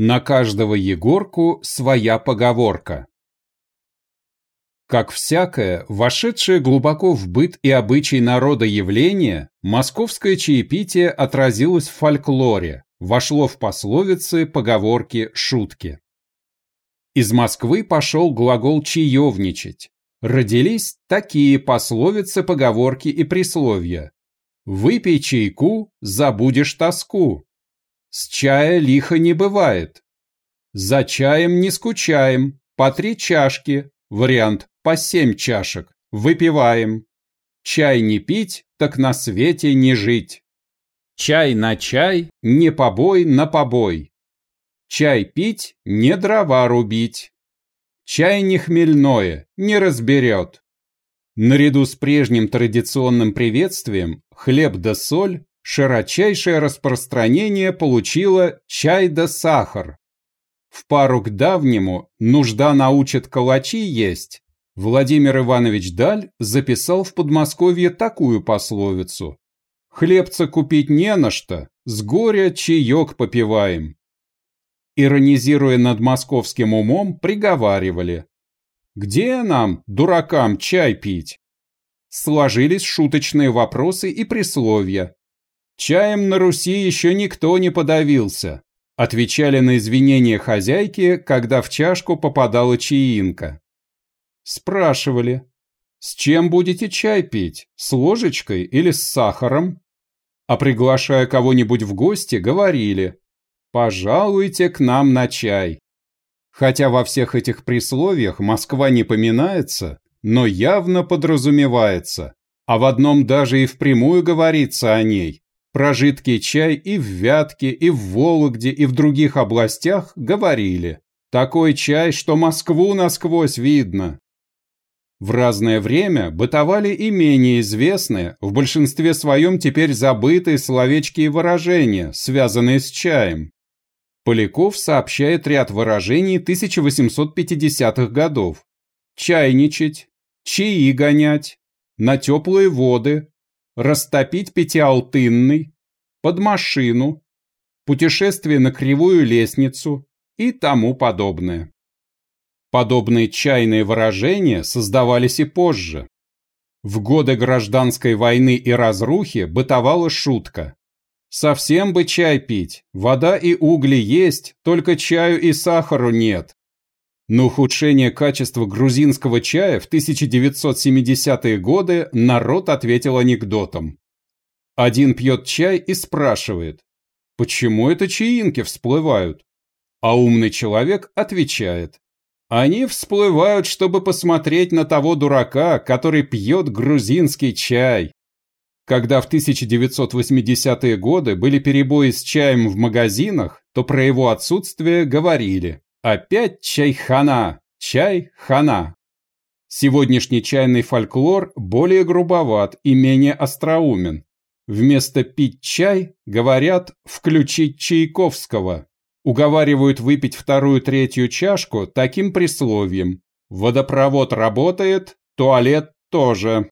На каждого Егорку своя поговорка. Как всякое, вошедшее глубоко в быт и обычай народа явление, московское чаепитие отразилось в фольклоре, вошло в пословицы, поговорки, шутки. Из Москвы пошел глагол «чаевничать». Родились такие пословицы, поговорки и присловия. «Выпей чайку, забудешь тоску», с чая лихо не бывает. За чаем не скучаем, по три чашки, вариант по семь чашек, выпиваем. Чай не пить, так на свете не жить. Чай на чай, не побой на побой. Чай пить, не дрова рубить. Чай не хмельное, не разберет. Наряду с прежним традиционным приветствием хлеб да соль широчайшее распространение получила чай да сахар. В пару к давнему «нужда научит калачи есть» Владимир Иванович Даль записал в Подмосковье такую пословицу «Хлебца купить не на что, с горя чаек попиваем». Иронизируя над московским умом, приговаривали «Где нам, дуракам, чай пить?» Сложились шуточные вопросы и присловия, Чаем на Руси еще никто не подавился. Отвечали на извинения хозяйки, когда в чашку попадала чаинка. Спрашивали, с чем будете чай пить, с ложечкой или с сахаром? А приглашая кого-нибудь в гости, говорили, пожалуйте к нам на чай. Хотя во всех этих присловиях Москва не поминается, но явно подразумевается, а в одном даже и впрямую говорится о ней. Про жидкий чай и в Вятке, и в Вологде, и в других областях говорили. Такой чай, что Москву насквозь видно. В разное время бытовали и менее известные, в большинстве своем теперь забытые словечки и выражения, связанные с чаем. Поляков сообщает ряд выражений 1850-х годов. Чайничать, чаи гонять, на теплые воды, растопить пятиалтынный, под машину, путешествие на кривую лестницу и тому подобное. Подобные чайные выражения создавались и позже. В годы гражданской войны и разрухи бытовала шутка. Совсем бы чай пить, вода и угли есть, только чаю и сахару нет. На ухудшение качества грузинского чая в 1970-е годы народ ответил анекдотом. Один пьет чай и спрашивает, почему это чаинки всплывают? А умный человек отвечает, они всплывают, чтобы посмотреть на того дурака, который пьет грузинский чай. Когда в 1980-е годы были перебои с чаем в магазинах, то про его отсутствие говорили Опять чайхана, чай-хана. Сегодняшний чайный фольклор более грубоват и менее остроумен. Вместо «пить чай» говорят «включить Чайковского». Уговаривают выпить вторую-третью чашку таким присловием. Водопровод работает, туалет тоже.